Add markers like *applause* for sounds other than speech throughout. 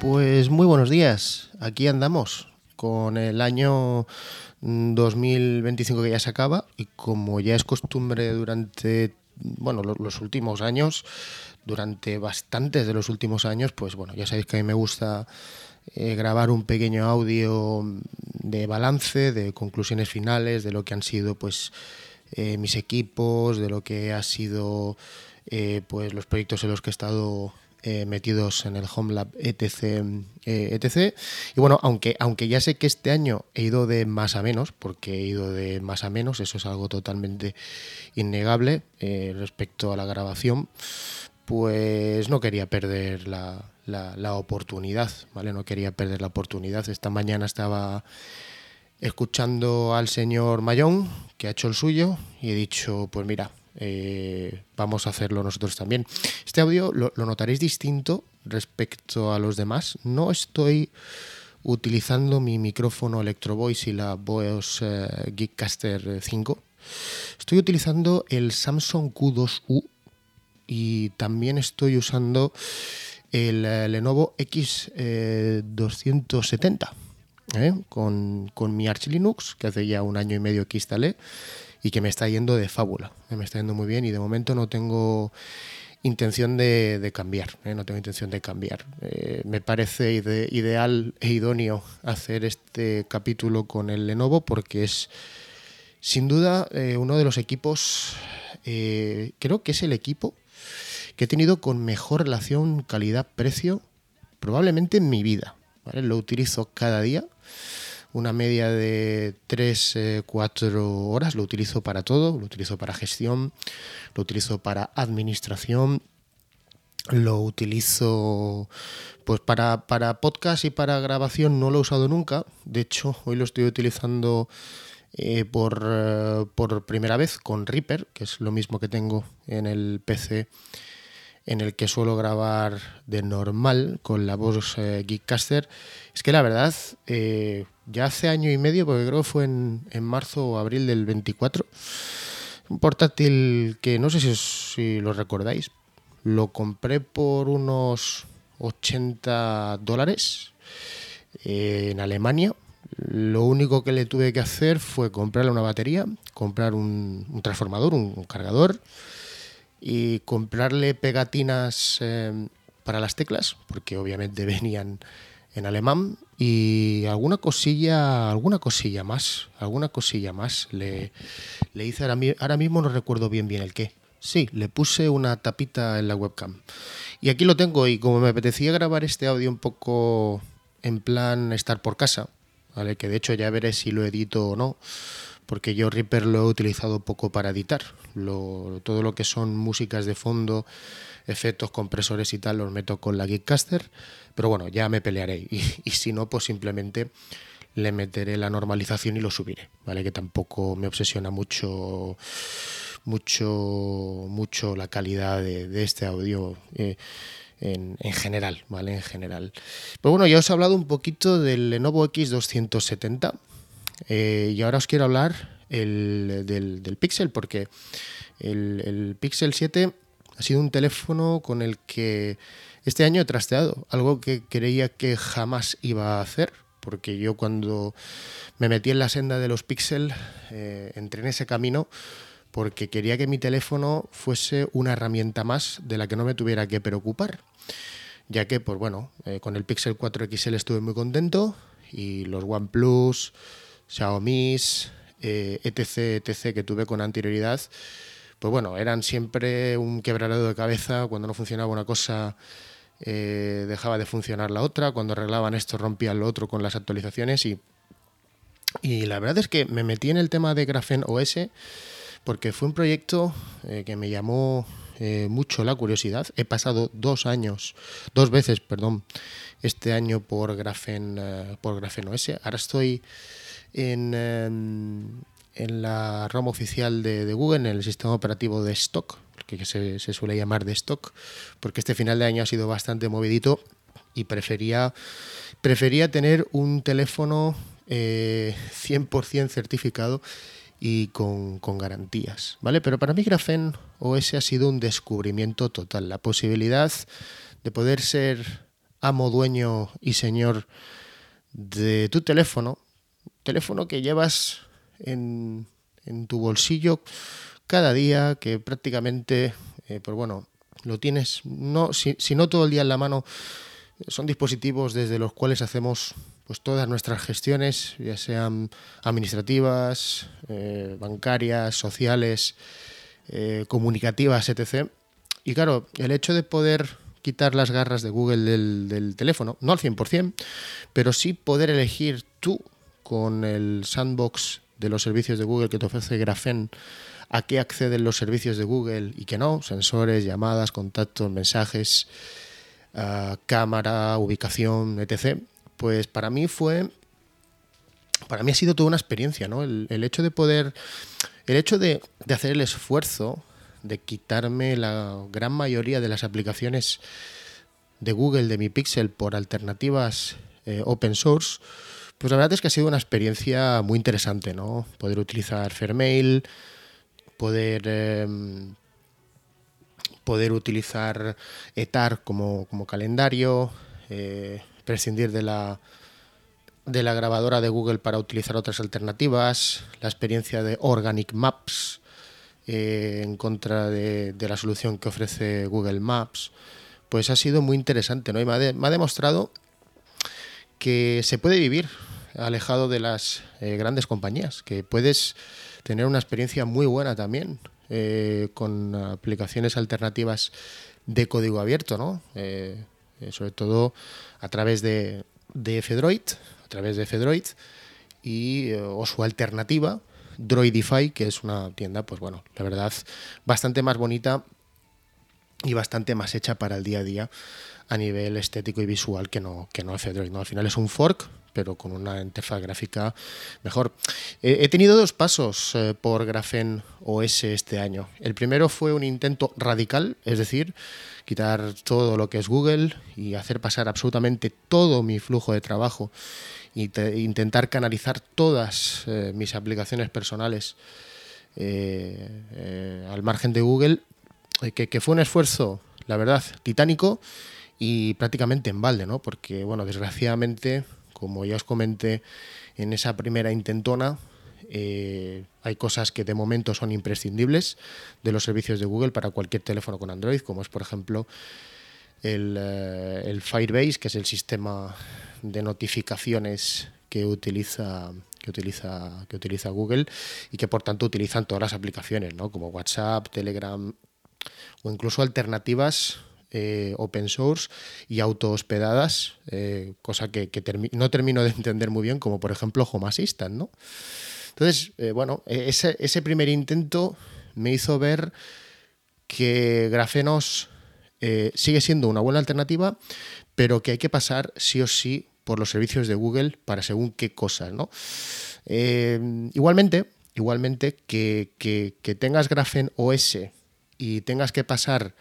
Pues muy buenos días. Aquí andamos con el año 2025 que ya se acaba y como ya es costumbre durante bueno, los últimos años, durante bastantes de los últimos años, pues bueno, ya sabéis que a mí me gusta eh, grabar un pequeño audio de balance, de conclusiones finales, de lo que han sido pues eh, mis equipos, de lo que ha sido eh, pues los proyectos en los que he estado metidos en el Home Lab etc, etc. Y bueno, aunque, aunque ya sé que este año he ido de más a menos, porque he ido de más a menos, eso es algo totalmente innegable respecto a la grabación, pues no quería perder la, la, oportunidad, ¿vale? No quería perder la oportunidad. Esta mañana estaba escuchando al señor Mayón, que ha hecho el suyo, y he dicho, pues mira, eh, vamos a hacerlo nosotros también. Este audio lo, notaréis distinto respecto a los demás. No estoy utilizando mi micrófono Electro Voice y la Bose eh, Geekcaster 5. Estoy utilizando el Samsung Q2U y también estoy usando el eh, Lenovo X270 eh, ¿eh? con, mi Arch Linux, que hace ya un año y medio que instalé y que me está yendo de fábula. Me está yendo muy bien y de momento no tengo intención de, cambiar. No tengo intención de cambiar. me parece ideal e idóneo hacer este capítulo con el Lenovo porque es sin duda uno de los equipos, creo que es el equipo que he tenido con mejor relación calidad-precio probablemente en mi vida. Lo utilizo cada día, una media de 3-4 eh, horas, lo utilizo para todo, lo utilizo para gestión, lo utilizo para administración, lo utilizo pues para, para podcast y para grabación. No lo he usado nunca, de hecho hoy lo estoy utilizando eh, por, eh, por primera vez con Reaper, que es lo mismo que tengo en el PC en el que suelo grabar de normal con la voz Geekcaster, es que la verdad, ya hace año y medio, porque creo que fue en, marzo o abril del 24, un portátil que no sé si, lo recordáis, lo compré por unos 80 dólares eh, en Alemania. Lo único que le tuve que hacer fue comprarle una batería, comprar un, transformador, un cargador, y comprarle pegatinas eh, para las teclas, porque obviamente *laughs* venían en alemán y alguna cosilla, alguna cosilla más, alguna cosilla más le, le hice ahora, ahora mismo no recuerdo bien bien el qué. Sí, le puse una tapita en la webcam. Y aquí lo tengo y como me apetecía grabar este audio un poco en plan estar por casa, ¿vale? Que de hecho ya veré si lo edito o no porque yo Reaper lo he utilizado poco para editar. todo lo que son músicas de fondo, efectos, compresores y tal, los meto con la Geekcaster, pero bueno, ya me pelearé. *laughs* Y, si no, pues simplemente le meteré la normalización y lo subiré, ¿vale? Que tampoco me obsesiona mucho mucho mucho la calidad de, este audio eh, en, general, ¿vale? En general. Pero bueno, ya os he hablado un poquito del Lenovo X270, eh, y ahora os quiero hablar del, Pixel, porque el, Pixel 7 ha sido un teléfono con el que este año he trasteado, algo que creía que jamás iba a hacer, porque yo cuando me metí en la senda de los Pixel, eh, entré en ese camino porque quería que mi teléfono fuese una herramienta más de la que no me tuviera que preocupar. Ya que, pues bueno, eh, con el Pixel 4 XL estuve muy contento y los OnePlus, Xiaomi, eh, etc, etc, que tuve con anterioridad, pues bueno, eran siempre un quebradero de cabeza. Cuando no funcionaba una cosa, eh, dejaba de funcionar la otra. Cuando arreglaban esto, rompían lo otro con las actualizaciones. Y, y la verdad es que me metí en el tema de Graphene OS porque fue un proyecto eh, que me llamó mucho la curiosidad. He pasado dos años, dos veces, perdón, este año por Graphene, por Graphene OS. Ahora estoy en, em, en la rama oficial de, Google, en el sistema operativo de stock, que se, suele llamar de stock, porque este final de año ha sido bastante movidito y prefería, prefería tener un teléfono 100% eh, certificado y con, con, garantías, ¿vale? Pero para mí Graphene OS ha sido un descubrimiento total, la posibilidad de poder ser amo, dueño y señor de tu teléfono, teléfono que llevas en, tu bolsillo cada día, que prácticamente, eh, pues bueno, lo tienes, no, si, no todo el día en la mano, son dispositivos desde los cuales hacemos pues todas nuestras gestiones, ya sean administrativas, eh, bancarias, sociales, eh, comunicativas, etc. Y claro, el hecho de poder quitar las garras de Google del, teléfono, no al 100%, pero sí poder elegir tú con el sandbox de los servicios de Google que te ofrece Graphene a qué acceden los servicios de Google y qué no, sensores, llamadas, contactos, mensajes, ah, cámara, ubicación, etc. Pues para mí fue, para mí ha sido toda una experiencia, ¿no? El, hecho de poder, el hecho de, de hacer el esfuerzo de quitarme la gran mayoría de las aplicaciones de Google de mi Pixel por alternativas eh, open source, pues la verdad es que ha sido una experiencia muy interesante, ¿no? Poder utilizar Fairmail, poder, em, poder utilizar ETAR como, como calendario, eh, prescindir de la, de la grabadora de Google para utilizar otras alternativas, la experiencia de Organic Maps, eh, en contra de, la solución que ofrece Google Maps, pues ha sido muy interesante, ¿no? Y me ha, demostrado que se puede vivir alejado de las eh, grandes compañías, que puedes tener una experiencia muy buena también eh, con aplicaciones alternativas de código abierto, ¿no? sobre todo a través de, de Fedroid, a través de Fedroid y o su alternativa Droidify, que es una tienda, pues bueno, la verdad, bastante más bonita y bastante más hecha para el día a día a nivel estético y visual que no, que no F-Droid. ¿no? Al final es un fork, pero con una interfaz gráfica mejor. he tenido dos pasos eh, por Graphene OS este año. El primero fue un intento radical, es decir, quitar todo lo que es Google y hacer pasar absolutamente todo mi flujo de trabajo intentar canalizar todas eh, mis aplicaciones personales eh, eh, al margen de Google, que, fue un esfuerzo, la verdad, titánico y prácticamente en balde, ¿no? Porque, bueno, desgraciadamente, como ya os comenté en esa primera intentona, hay cosas que de momento son imprescindibles de los servicios de Google para cualquier teléfono con Android, como es, por ejemplo, el, el Firebase, que es el sistema de notificaciones que utiliza que utiliza que utiliza Google y que por tanto utilizan todas las aplicaciones, ¿no? como WhatsApp, Telegram o incluso alternativas eh, open source y auto hospedadas, eh, cosa que, no termino de entender muy bien, como por ejemplo Home ¿no? Entonces, eh, bueno, e-, ese, primer intento me hizo ver que Grafenos sigue siendo una buena alternativa, pero que hay que pasar sí o sí por los servicios de Google para según qué cosas, ¿no? Eh, igualmente, igualmente que, tengas Graphene OS y tengas que pasar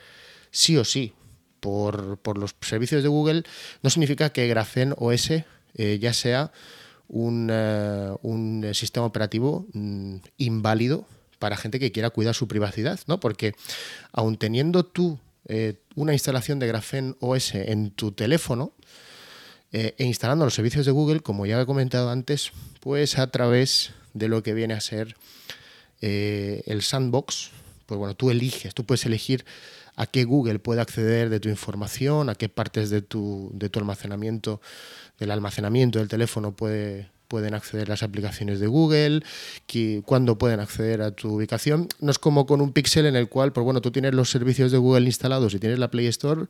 sí o sí por, los servicios de Google, no significa que Graphene OS eh, ya sea un, eh, sistema operativo mm, inválido para gente que quiera cuidar su privacidad, ¿no? Porque aun teniendo tú una instalación de Graphene OS en tu teléfono, eh, e instalando los servicios de Google, como ya he comentado antes, pues a través de lo que viene a ser eh, el sandbox, pues bueno, tú eliges, tú puedes elegir a qué Google puede acceder de tu información, a qué partes de tu, de tu almacenamiento, del almacenamiento del teléfono puede, pueden acceder las aplicaciones de Google, cuándo pueden acceder a tu ubicación. No es como con un Pixel en el cual, pues bueno, tú tienes los servicios de Google instalados y tienes la Play Store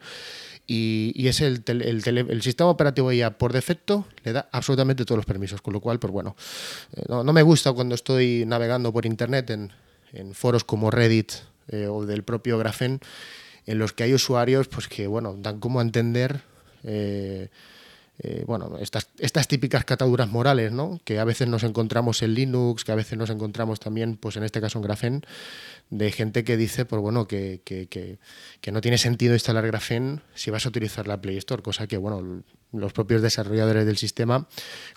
y, es el, el, sistema operativo ya por defecto le da absolutamente todos los permisos, con lo cual, pues bueno, eh, no, me gusta cuando estoy navegando por internet en, foros como Reddit eh, o del propio Graphene, en los que hay usuarios pues que bueno, dan como entender eh, eh, bueno, estas, estas típicas cataduras morales, ¿no? Que a veces nos encontramos en Linux, que a veces nos encontramos también, pues en este caso en Graphene, de gente que dice, pues bueno, que, no tiene sentido instalar Graphene si vas a utilizar la Play Store, cosa que, bueno, los propios desarrolladores del sistema,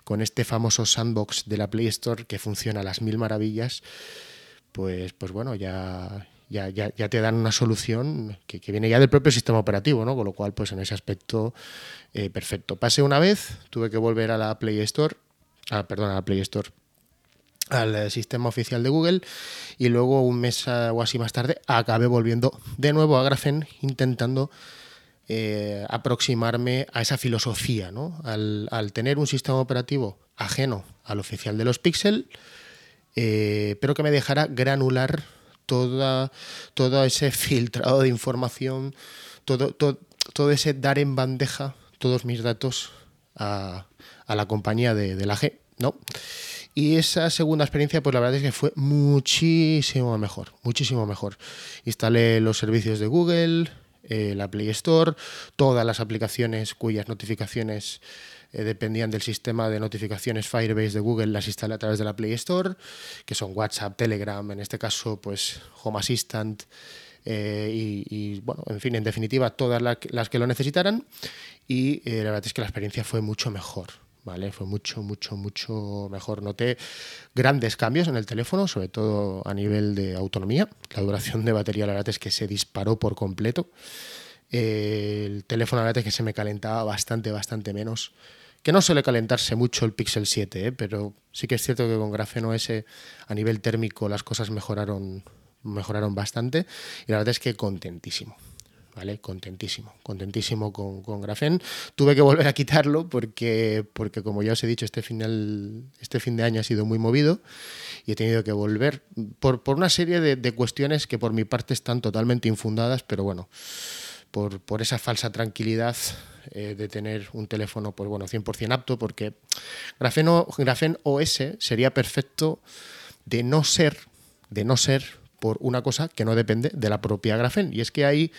con este famoso sandbox de la Play Store que funciona a las mil maravillas, pues, pues bueno, ya, ya, te dan una solución que, viene ya del propio sistema operativo, ¿no? Con lo cual, pues en ese aspecto, eh, perfecto. Pasé una vez, tuve que volver a la Play Store, ah, perdón, a la Play Store, al eh, sistema oficial de Google y luego un mes ah, o así más tarde acabé volviendo de nuevo a Graphene intentando eh, aproximarme a esa filosofía, ¿no? Al, tener un sistema operativo ajeno al oficial de los Pixel, pero que me dejara granular toda, todo ese filtrado de información, todo, todo, ese dar en bandeja todos mis datos a, la compañía de, la G, ¿no? Y esa segunda experiencia, pues la verdad es que fue muchísimo mejor, muchísimo mejor. Instalé los servicios de Google, eh, la Play Store, todas las aplicaciones cuyas notificaciones eh, dependían del sistema de notificaciones Firebase de Google, las instalé a través de la Play Store, que son WhatsApp, Telegram, en este caso, pues Home Assistant. Eh, y, bueno, en fin, en definitiva, todas las que lo necesitaran. Y eh, la verdad es que la experiencia fue mucho mejor. ¿Vale? Fue mucho, mucho, mucho mejor. Noté grandes cambios en el teléfono, sobre todo a nivel de autonomía. La duración de batería, la verdad es que se disparó por completo. el teléfono, la verdad es que se me calentaba bastante, bastante menos que no suele calentarse mucho el Pixel 7, ¿eh? pero sí que es cierto que con Grafeno S a nivel térmico las cosas mejoraron, mejoraron bastante y la verdad es que contentísimo. ¿Vale? Contentísimo, contentísimo con, con Grafen. Tuve que volver a quitarlo porque, porque, como ya os he dicho, este, final, este fin de año ha sido muy movido y he tenido que volver por, por una serie de, de, cuestiones que por mi parte están totalmente infundadas, pero bueno, por, esa falsa tranquilidad eh, de tener un teléfono pues bueno, 100% apto, porque Grafeno, Grafen OS sería perfecto de no ser, de no ser por una cosa que no depende de la propia Grafen. Y es que hay,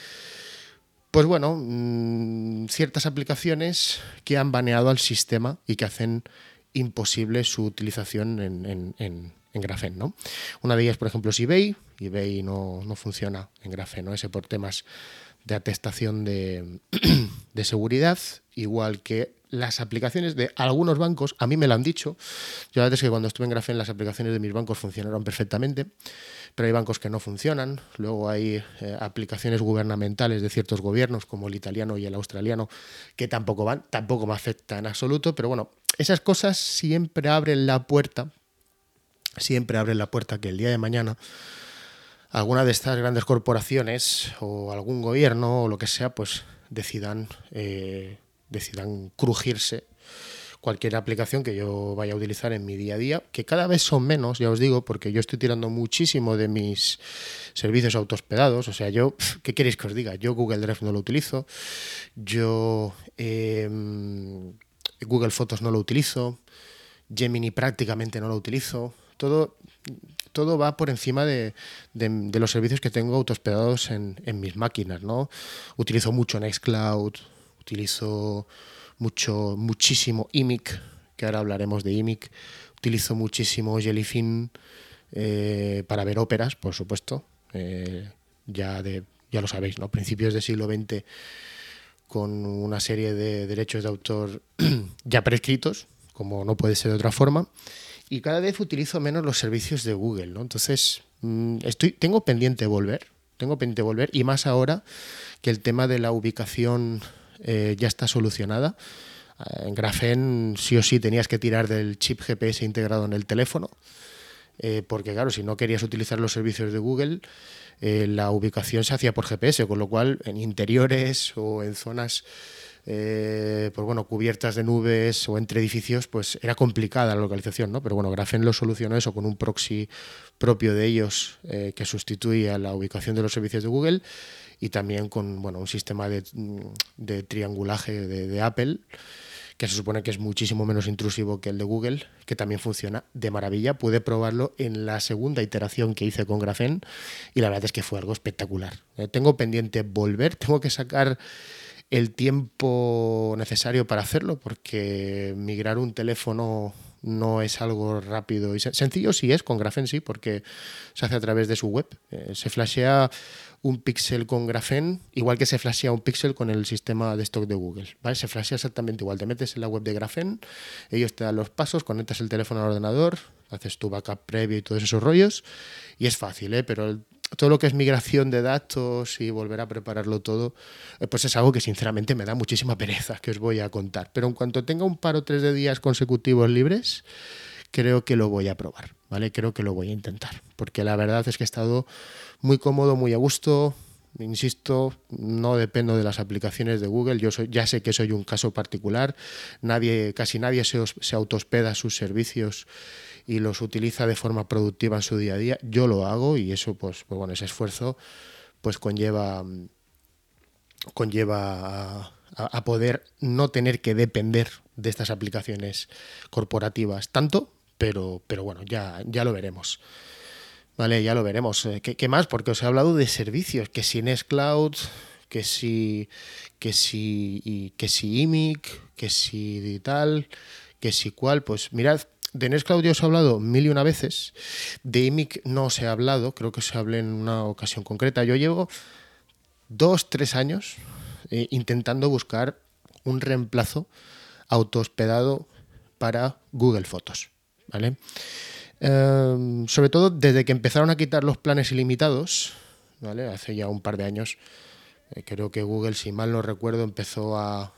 pues bueno, mm, ciertas aplicaciones que han baneado al sistema y que hacen imposible su utilización en, Grafen, ¿no? Una de ellas, por ejemplo, es eBay. eBay no, no funciona en Grafen OS por temas de atestación *clears throat* de, seguridad, igual que las aplicaciones de algunos bancos, a mí me lo han dicho, yo la verdad es que cuando estuve en Grafen las aplicaciones de mis bancos funcionaron perfectamente, pero hay bancos que no funcionan, luego hay eh, aplicaciones gubernamentales de ciertos gobiernos como el italiano y el australiano que tampoco van, tampoco me afectan en absoluto, pero bueno, esas cosas siempre abren la puerta, siempre abren la puerta que el día de mañana alguna de estas grandes corporaciones o algún gobierno o lo que sea, pues decidan, eh, decidan crujirse cualquier aplicación que yo vaya a utilizar en mi día a día, que cada vez son menos, ya os digo, porque yo estoy tirando muchísimo de mis servicios autohospedados. O sea, yo, ¿qué queréis que os diga? Yo Google Drive no lo utilizo, yo em, Google Fotos no lo utilizo, Gemini prácticamente no lo utilizo. Todo todo va por encima de, los servicios que tengo autohospedados en, en mis máquinas, ¿no? Utilizo mucho Nextcloud, utilizo mucho, muchísimo IMIC, que ahora hablaremos de IMIC, utilizo muchísimo Jellyfin eh, para ver óperas, por supuesto, eh, ya, de, ya lo sabéis, ¿no? Principios del siglo XX con una serie de derechos de autor *clears throat* ya prescritos, como no puede ser de otra forma y cada vez utilizo menos los servicios de Google, ¿no? Entonces, mm, estoy, tengo pendiente volver, tengo pendiente volver, y más ahora que el tema de la ubicación eh, ya está solucionada. Eh, en Graphene sí o sí tenías que tirar del chip GPS integrado en el teléfono, eh, porque claro, si no querías utilizar los servicios de Google, la ubicación se hacía por GPS, con lo cual en interiores o en zonas eh, pues bueno, cubiertas de nubes o entre edificios, pues era complicada la localización, ¿no? Pero bueno, Grafen lo solucionó eso con un proxy propio de ellos eh, que sustituía la ubicación de los servicios de Google y también con bueno, un sistema de, triangulaje de, Apple que se supone que es muchísimo menos intrusivo que el de Google, que también funciona de maravilla. Pude probarlo en la segunda iteración que hice con Grafen y la verdad es que fue algo espectacular. Eh, tengo pendiente volver, *laughs* tengo que sacar el tiempo necesario para hacerlo, porque migrar un teléfono no es algo rápido y sencillo sí es con Graphene sí porque se hace a través de su web eh, se flashea un píxel con Graphene igual que se flashea un píxel con el sistema de stock de Google ¿vale? se flashea exactamente igual te metes en la web de Graphene ellos te dan los pasos conectas el teléfono al ordenador haces tu backup previo y todos esos rollos y es fácil ¿eh? pero todo lo que es migración de datos y volver a prepararlo todo, eh, pues es algo que sinceramente me da muchísima pereza que os voy a contar. Pero en cuanto tenga un par o tres de días consecutivos libres, creo que lo voy a probar, ¿vale? Creo que lo voy a intentar, porque la verdad es que he estado muy cómodo, muy a gusto. Insisto, no dependo de las aplicaciones de Google. Yo ya sé que soy un caso particular. Nadie, casi nadie se, se autohospeda sus servicios y los utiliza de forma productiva en su día a día. Yo lo hago y eso, pues, pues bueno, ese esfuerzo, pues conlleva, conlleva a, poder no tener que depender de estas aplicaciones corporativas tanto, pero, pero bueno, ya, ya lo veremos. Vale, ya lo veremos. Eh, ¿Qué, más? Porque os he hablado de servicios, que si Nextcloud, que si, que si, que si IMIC, que si tal, que si cual. Pues mirad, de Nextcloud os he hablado mil y una veces. De IMIC no os he hablado, creo que se hablé en una ocasión concreta. Yo llevo dos, tres años eh, intentando buscar un reemplazo autohospedado para Google Fotos. ¿vale? Em, sobre todo desde que empezaron a quitar los planes ilimitados, ¿vale? hace ya un par de años, eh, creo que Google, si mal no recuerdo, empezó a,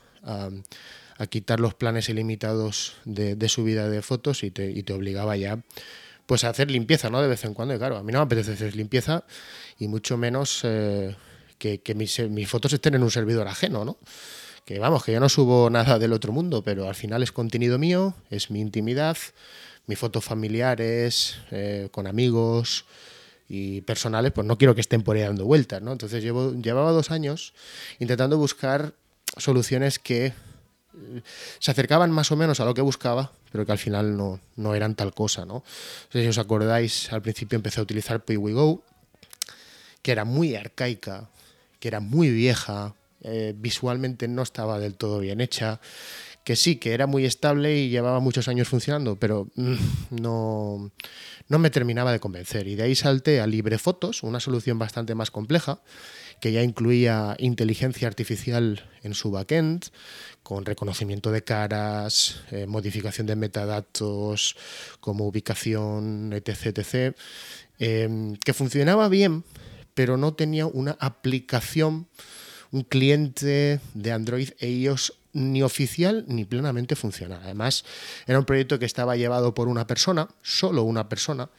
quitar los planes ilimitados de, subida de fotos y te, obligaba ya pues a hacer limpieza, ¿no? De vez en cuando. Y claro, a mí no me apetece hacer limpieza y mucho menos eh, que, mis, mis, fotos estén en un servidor ajeno, ¿no? Que vamos, que yo no subo nada del otro mundo, pero al final es contenido mío, es mi intimidad mis fotos familiares, eh, con amigos y personales, pues no quiero que estén por ahí dando vueltas, ¿no? Entonces llevo, llevaba dos años intentando buscar soluciones que eh, se acercaban más o menos a lo que buscaba, pero que al final no, no eran tal cosa, ¿no? si os acordáis, al principio empecé a utilizar PayWeGo, que era muy arcaica, que era muy vieja, eh, visualmente no estaba del todo bien hecha, que sí, que era muy estable y llevaba muchos años funcionando, pero mm, no, no me terminaba de convencer. Y de ahí salté a LibreFotos, una solución bastante más compleja, que ya incluía inteligencia artificial en su backend, con reconocimiento de caras, eh, modificación de metadatos, como ubicación, etc. etc em, que funcionaba bien, pero no tenía una aplicación, un cliente de Android e iOS ni oficial ni plenamente funcional. Además, era un proyecto que estaba llevado por una persona, solo una persona,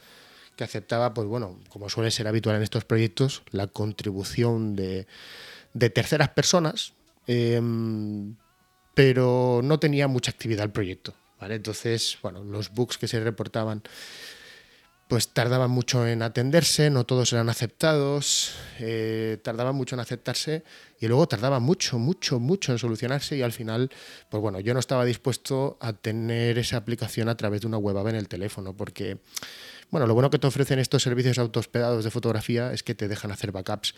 que aceptaba, pues bueno, como suele ser habitual en estos proyectos, la contribución de, terceras personas, em, pero no tenía mucha actividad el proyecto. ¿vale? Entonces, bueno, los bugs que se reportaban pues tardaban mucho en atenderse, no todos eran aceptados, eh, tardaban mucho en aceptarse y luego tardaban mucho, mucho, mucho en solucionarse y al final, pues bueno, yo no estaba dispuesto a tener esa aplicación a través de una web app en el teléfono porque, bueno, lo bueno que te ofrecen estos servicios autohospedados de fotografía es que te dejan hacer backups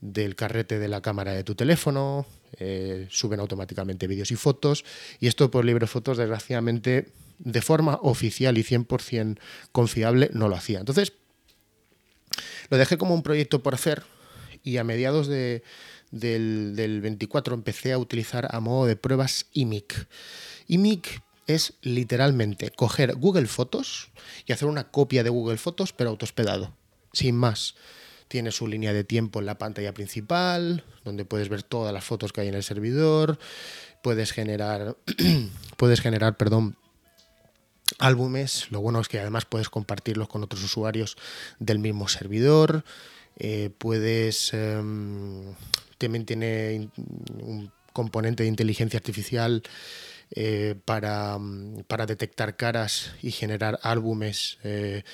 del carrete de la cámara de tu teléfono, eh, suben automáticamente vídeos y fotos y esto por LibreFotos desgraciadamente de forma oficial y 100% confiable no lo hacía. Entonces, lo dejé como un proyecto por hacer y a mediados de, del, del, 24 empecé a utilizar a modo de pruebas IMIC. IMIC es literalmente coger Google Fotos y hacer una copia de Google Fotos pero autohospedado, sin más. Tiene su línea de tiempo en la pantalla principal, donde puedes ver todas las fotos que hay en el servidor, puedes generar, *clears throat* puedes generar, perdón, álbumes. Lo bueno es que además puedes compartirlos con otros usuarios del mismo servidor. Eh, puedes. Em, también tiene un componente de inteligencia artificial eh, para, para, detectar caras y generar álbumes eh,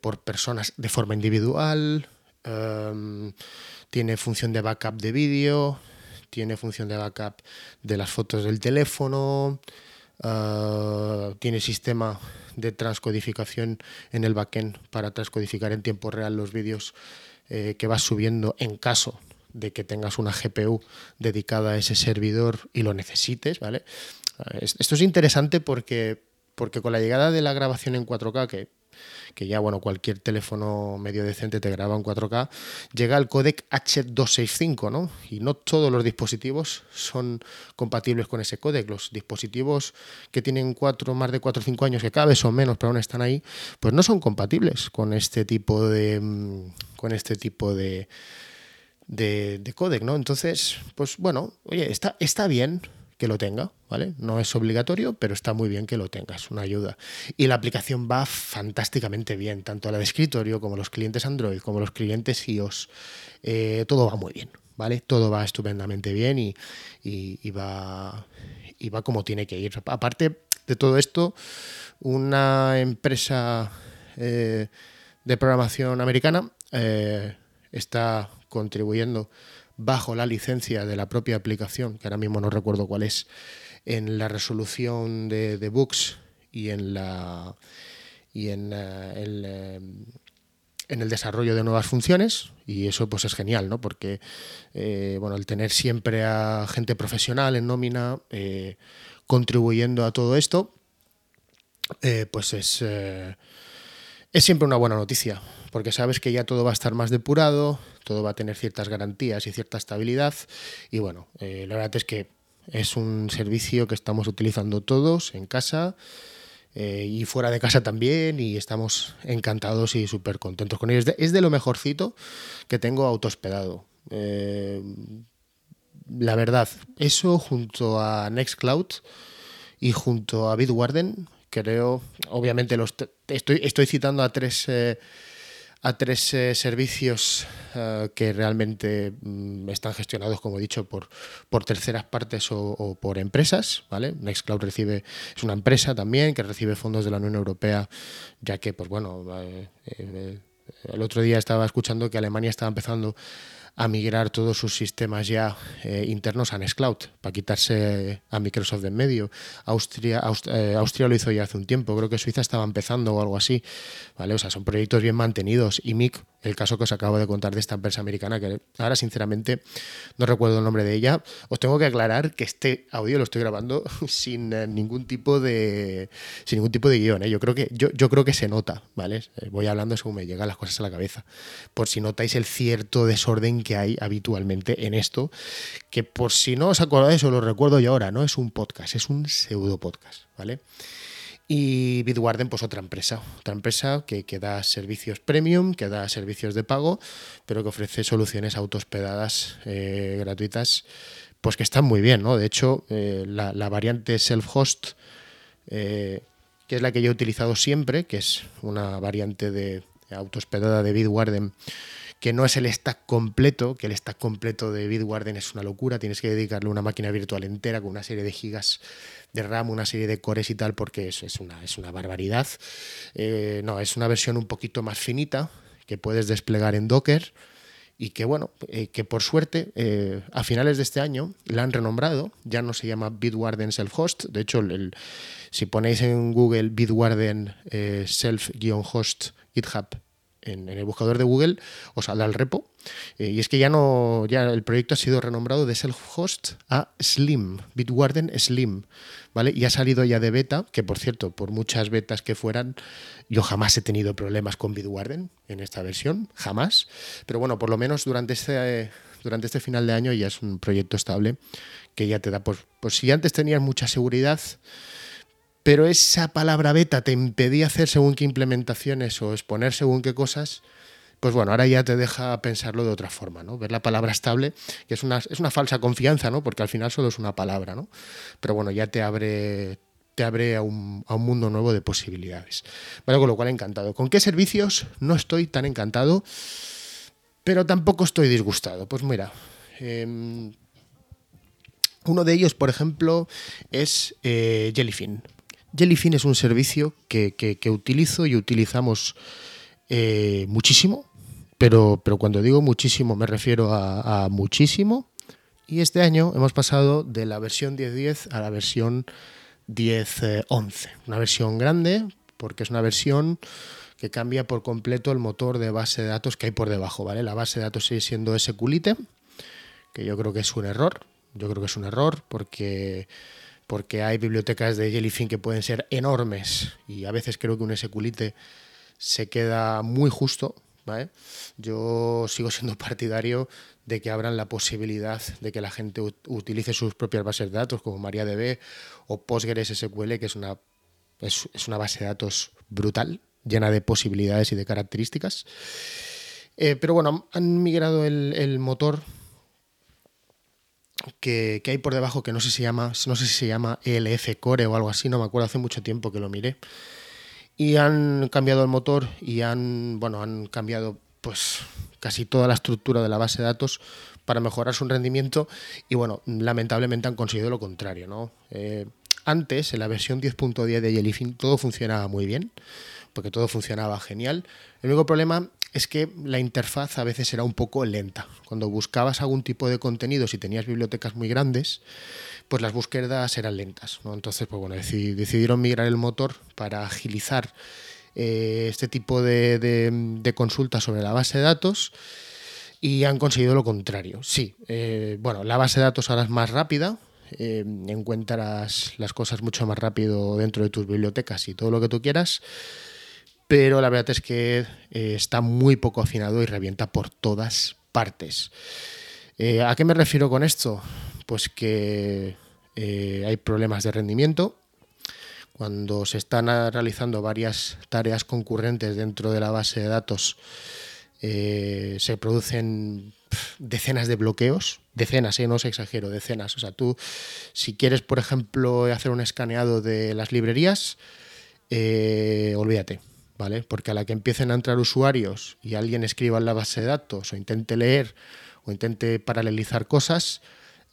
por personas de forma individual. Em, tiene función de backup de vídeo. Tiene función de backup de las fotos del teléfono. Ah, tiene sistema de transcodificación en el backend para transcodificar en tiempo real los vídeos eh, que vas subiendo en caso de que tengas una GPU dedicada a ese servidor y lo necesites, ¿vale? Ah, esto es interesante porque, porque con la llegada de la grabación en 4K, que que ya bueno, cualquier teléfono medio decente te graba en 4K, llega el codec H265, ¿no? Y no todos los dispositivos son compatibles con ese codec. Los dispositivos que tienen cuatro, más de 4 o 5 años, que cada vez son menos, pero aún están ahí, pues no son compatibles con este tipo de mm, con este tipo de, de, codec, ¿no? Entonces, pues bueno, oye, está, está bien que lo tenga, ¿vale? No es obligatorio, pero está muy bien que lo tengas, una ayuda. Y la aplicación va fantásticamente bien, tanto la de escritorio como los clientes Android, como los clientes iOS. Eh, todo va muy bien, ¿vale? Todo va estupendamente bien y, va, y va como tiene que ir. Aparte de todo esto, una empresa eh, de programación americana eh, está contribuyendo bajo la licencia de la propia aplicación, que ahora mismo no recuerdo cuál es, en la resolución de, de bugs y en la y en eh, el, eh, en el desarrollo de nuevas funciones y eso pues es genial, ¿no? Porque eh, bueno, el tener siempre a gente profesional en nómina contribuyendo a todo esto, pues es, es siempre una buena noticia porque sabes que ya todo va a estar más depurado, todo va a tener ciertas garantías y cierta estabilidad. Y bueno, eh, la verdad es que es un servicio que estamos utilizando todos en casa eh, y fuera de casa también y estamos encantados y súper contentos con ellos. Es de, lo mejorcito que tengo autohospedado. Eh, la verdad, eso junto a Nextcloud y junto a Bitwarden, creo, obviamente los estoy, estoy citando a tres a tres eh, servicios eh, que realmente mm, están gestionados, como he dicho, por, por terceras partes o, por empresas. ¿vale? Nextcloud recibe, es una empresa también que recibe fondos de la Unión Europea, ya que, pues bueno, eh, el otro día estaba escuchando que Alemania estaba empezando a migrar todos sus sistemas ya eh, internos a Nextcloud, para quitarse a Microsoft de en medio. Austria, eh, Austria lo hizo ya hace un tiempo, creo que Suiza estaba empezando o algo así. ¿vale? O sea, son proyectos bien mantenidos. Y MIC el caso que os acabo de contar de esta empresa americana, que ahora sinceramente no recuerdo el nombre de ella. Os tengo que aclarar que este audio lo estoy grabando *laughs* sin eh, ningún tipo de sin ningún tipo de guion. Yo creo que yo, yo creo que se nota, ¿vale? Voy hablando según me llegan las cosas a la cabeza. Por si notáis el cierto desorden que hay habitualmente en esto, que por si no os acordáis os lo recuerdo yo ahora, no es un podcast, es un pseudo podcast, ¿vale? Y Bitwarden, pues otra empresa, otra empresa que, da servicios premium, que da servicios de pago, pero que ofrece soluciones autohospedadas eh, gratuitas, pues que están muy bien, ¿no? De hecho, eh, la, variante self-host, eh, que es la que yo he utilizado siempre, que es una variante de autohospedada de Bitwarden, que no es el stack completo, que el stack completo de Bitwarden es una locura, tienes que dedicarle una máquina virtual entera con una serie de gigas de RAM, una serie de cores y tal, porque es, es, una, es una barbaridad. Eh, no, es una versión un poquito más finita que puedes desplegar en Docker y que bueno, eh, que por suerte eh, a finales de este año la han renombrado, ya no se llama Bitwarden Self-Host, de hecho el, si ponéis en Google Bitwarden Self-Host GitHub en, el buscador de Google os saldrá el repo. Eh, y es que ya no, ya el proyecto ha sido renombrado de Self-Host a Slim, Bitwarden Slim, ¿vale? Y ha salido ya de beta, que por cierto, por muchas betas que fueran, yo jamás he tenido problemas con Bitwarden en esta versión, jamás. Pero bueno, por lo menos durante este, durante este final de año ya es un proyecto estable que ya te da, pues, pues si antes tenías mucha seguridad, pero esa palabra beta te impedía hacer según qué implementaciones o exponer según qué cosas, pues bueno, ahora ya te deja pensarlo de otra forma, ¿no? Ver la palabra estable, que es una, es una falsa confianza, ¿no? Porque al final solo es una palabra, ¿no? Pero bueno, ya te abre te abre a un, mundo nuevo de posibilidades. Bueno, con lo cual encantado. ¿Con qué servicios no estoy tan encantado? Pero tampoco estoy disgustado. Pues mira, em, uno de ellos, por ejemplo, es eh, Jellyfin. Jellyfin es un servicio que, utilizo y utilizamos eh, muchísimo, pero, pero, cuando digo muchísimo me refiero a, muchísimo. Y este año hemos pasado de la versión 10.10 a la versión 10.11. Una versión grande porque es una versión que cambia por completo el motor de base de datos que hay por debajo. ¿vale? La base de datos sigue siendo SQLite, que yo creo que es un error. Yo creo que es un error porque porque hay bibliotecas de Jellyfin que pueden ser enormes y a veces creo que un SQLite se queda muy justo. Yo sigo siendo *laughs* partidario de que abran la posibilidad de que la gente utilice sus propias bases de datos como MariaDB o PostgreSQL, que es una, es, una base de datos brutal, llena de posibilidades y de características. Eh, pero bueno, han migrado el, motor que, hay por debajo, que no sé si llama, no sé si se llama ELF Core o algo así, no me acuerdo, hace mucho tiempo que lo miré. Y han cambiado el motor y han, bueno, han cambiado pues casi toda la estructura de la base de datos para mejorar su rendimiento y bueno, lamentablemente han conseguido lo contrario, ¿no? Eh, antes, en la versión 10.10 de Jellyfin, todo funcionaba muy bien, porque todo funcionaba genial. El único problema es que la interfaz a veces era un poco lenta. Cuando buscabas algún tipo de contenido, si tenías bibliotecas muy grandes, pues las búsquedas eran lentas. Entonces, pues bueno, decidieron migrar el motor para agilizar eh, este tipo de, de, consultas sobre la base de datos y han conseguido lo contrario. Sí, eh, bueno, la base de datos ahora es más rápida, eh, encuentras las cosas mucho más rápido dentro de tus bibliotecas y todo lo que tú quieras, pero la verdad es que eh, está muy poco afinado y revienta por todas partes. Eh, ¿A qué me refiero con esto? Pues que hay problemas de rendimiento. Cuando se están realizando varias tareas concurrentes dentro de la base de datos, se producen decenas de bloqueos, decenas, ¿eh? no os exagero, decenas. O sea, tú, si quieres, por ejemplo, hacer un escaneado de las librerías, eh, olvídate, ¿vale? Porque a la que empiecen a entrar usuarios y alguien escriba en la base de datos o intente leer o intente paralelizar cosas,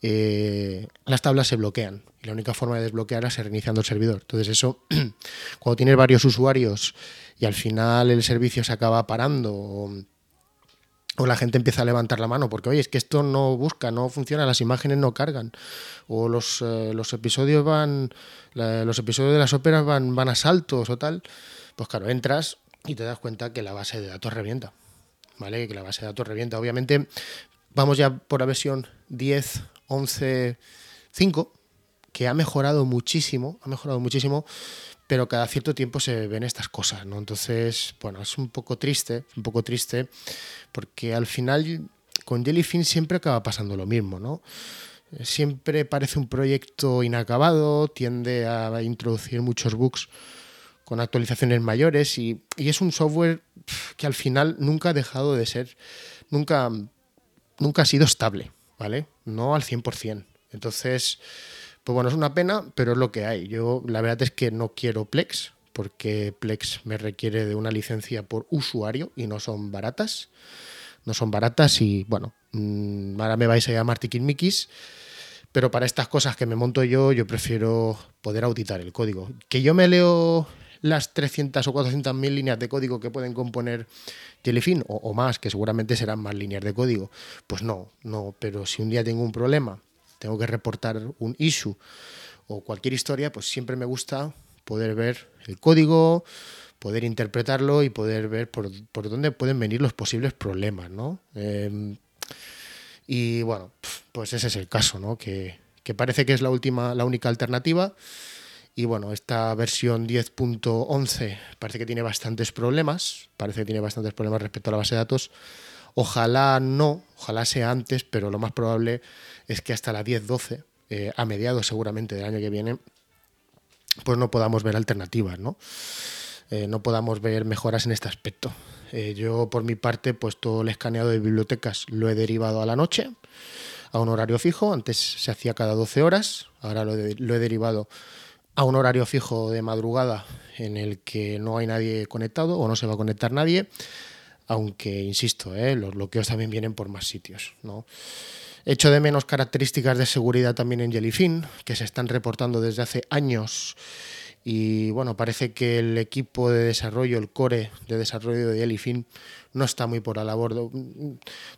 eh, las tablas se bloquean. Y la única forma de desbloquearlas es reiniciando el servidor. Entonces, eso, *clears throat* cuando tienes varios usuarios y al final el servicio se acaba parando o la gente empieza a levantar la mano porque, oye, es que esto no busca, no funciona, las imágenes no cargan, o los, eh, los episodios van, los episodios de las óperas van, van a saltos o tal, pues claro, entras y te das cuenta que la base de datos revienta, ¿vale? Que la base de datos revienta. Obviamente, vamos ya por la versión 10, 11, 5, que ha mejorado muchísimo, ha mejorado muchísimo, pero cada cierto tiempo se ven estas cosas, ¿no? Entonces, bueno, es un poco triste, un poco triste, porque al final con Jellyfin siempre acaba pasando lo mismo, ¿no? Siempre parece un proyecto inacabado, tiende a introducir muchos bugs con actualizaciones mayores y, y es un software que al final nunca ha dejado de ser, nunca, nunca ha sido estable, ¿vale? No al 100%. Entonces, pues bueno, es una pena, pero es lo que hay. Yo la verdad es que no quiero Plex, porque Plex me requiere de una licencia por usuario y no son baratas. No son baratas y bueno, mm, ahora me vais a llamar Mikis, pero para estas cosas que me monto yo, yo prefiero poder auditar el código. Que yo me leo las 300 o 400 mil líneas de código que pueden componer Jellyfin o, o, más, que seguramente serán más líneas de código. Pues no, no, pero si un día tengo un problema tengo que reportar un issue o cualquier historia, pues siempre me gusta poder ver el código, poder interpretarlo y poder ver por, dónde pueden venir los posibles problemas, ¿no? Em, y bueno, pues ese es el caso, ¿no? Que, parece que es la última, la única alternativa. Y bueno, esta versión 10.11 parece que tiene bastantes problemas, parece que tiene bastantes problemas respecto a la base de datos. Ojalá no, ojalá sea antes, pero lo más probable es que hasta la 10-12, eh, a mediados seguramente del año que viene, pues no podamos ver alternativas, ¿no? Eh, no podamos ver mejoras en este aspecto. Eh, yo, por mi parte, pues todo el escaneado de bibliotecas lo he derivado a la noche, a un horario fijo. Antes se hacía cada 12 horas, ahora lo, he derivado a un horario fijo de madrugada en el que no hay nadie conectado o no se va a conectar nadie, aunque, insisto, los bloqueos también vienen por más sitios, ¿no? Echo de menos características de seguridad también en Jellyfin, que se están reportando desde hace años. Y bueno, parece que el equipo de desarrollo, el core de desarrollo de Jellyfin, no está muy por la labor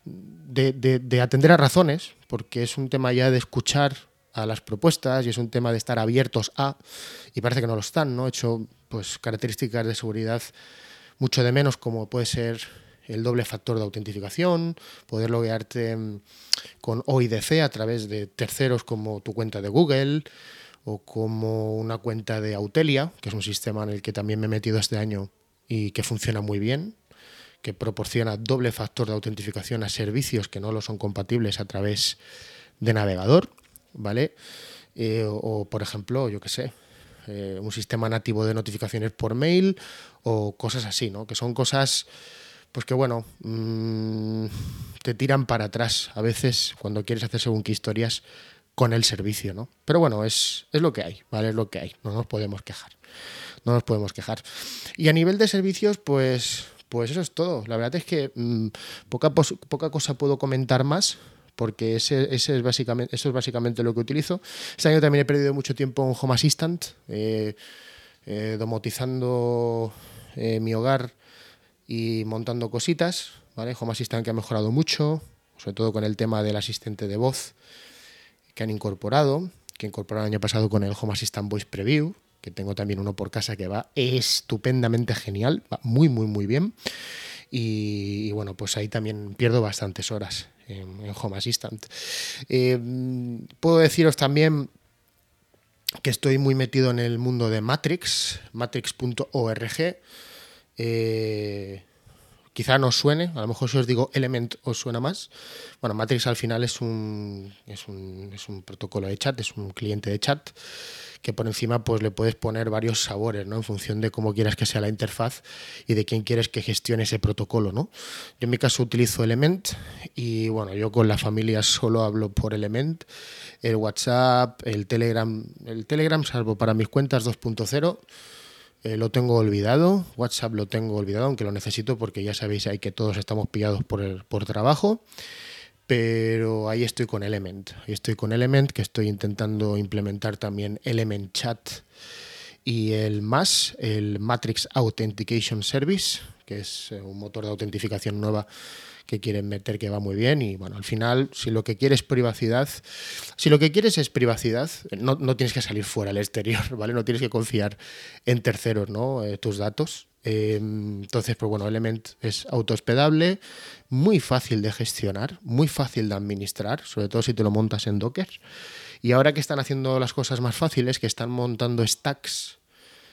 de, atender a razones, porque es un tema ya de escuchar a las propuestas y es un tema de estar abiertos a, y parece que no lo están, ¿no? He hecho pues, características de seguridad mucho de menos, como puede ser el doble factor de autentificación, poder loguearte mm, con OIDC a través de terceros como tu cuenta de Google o como una cuenta de Autelia, que es un sistema en el que también me he metido este año y que funciona muy bien, que proporciona doble factor de autentificación a servicios que no lo son compatibles a través de navegador, ¿vale? Eh, o, por ejemplo, yo qué sé, eh, un sistema nativo de notificaciones por mail o cosas así, ¿no? Que son cosas pues que bueno, mm, te tiran para atrás a veces cuando quieres hacer según qué historias con el servicio, ¿no? Pero bueno, es, es lo que hay, ¿vale? Es lo que hay, no nos podemos quejar, no nos podemos quejar. Y a nivel de servicios, pues, pues eso es todo. La verdad es que mm, poca, poca cosa puedo comentar más, porque ese, ese, es básicamente, eso es básicamente lo que utilizo. Este año también he perdido mucho tiempo en Home Assistant, eh, eh, domotizando eh, mi hogar y montando cositas. ¿vale? Home Assistant que ha mejorado mucho, sobre todo con el tema del asistente de voz que han incorporado, que incorporaron el año pasado con el Home Assistant Voice Preview, que tengo también uno por casa que va estupendamente genial, va muy, muy, muy bien. Y, bueno, pues ahí también pierdo bastantes horas en, Home Assistant. Eh, puedo deciros también que estoy muy metido en el mundo de Matrix, matrix.org. Eh, quizá no suene, a lo mejor si os digo Element os suena más. Bueno, Matrix al final es un, es un, es un protocolo de chat, es un cliente de chat que por encima pues le puedes poner varios sabores, ¿no? En función de cómo quieras que sea la interfaz y de quién quieres que gestione ese protocolo, ¿no? Yo en mi caso utilizo Element y bueno, yo con la familia solo hablo por Element, el WhatsApp, el Telegram, el Telegram salvo para mis cuentas 2.0 eh, lo tengo olvidado, WhatsApp lo tengo olvidado, aunque lo necesito porque ya sabéis ahí que todos estamos pillados por, el, por trabajo. Pero ahí estoy con Element. Ahí estoy con Element, que estoy intentando implementar también Element Chat y el MAS, el Matrix Authentication Service, que es eh, un motor de autentificación nueva que quieren meter que va muy bien y bueno, al final si lo que quieres es privacidad, si lo que quieres es privacidad, no, tienes que salir fuera al exterior, *laughs* ¿vale? No tienes que confiar en terceros, ¿no? Eh, tus datos. Em, entonces, pues bueno, Element es autohospedable, muy fácil de gestionar, muy fácil de administrar, sobre todo si te lo montas en Docker. Y ahora que están haciendo las cosas más fáciles, que están montando stacks,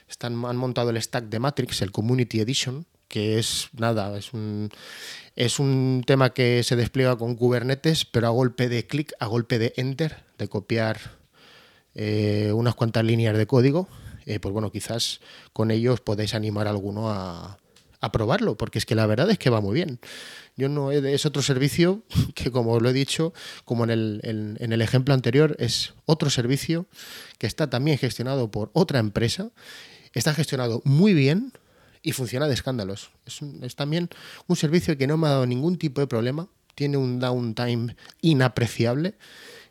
están, han montado el stack de Matrix, el Community Edition, que es nada, es un, es un tema que se despliega con Kubernetes, pero a golpe de clic, a golpe de enter, de copiar eh, unas cuantas líneas de código, eh, pues bueno, quizás con ellos podéis animar a alguno a, probarlo, porque es que la verdad es que va muy bien. Yo no he, es otro servicio *laughs* que, como lo he dicho, como en el, en el ejemplo anterior, es otro servicio que está también gestionado por otra empresa, está gestionado muy bien, y funciona de escándalos. Es, también un servicio que no me ha dado ningún tipo de problema, tiene un downtime inapreciable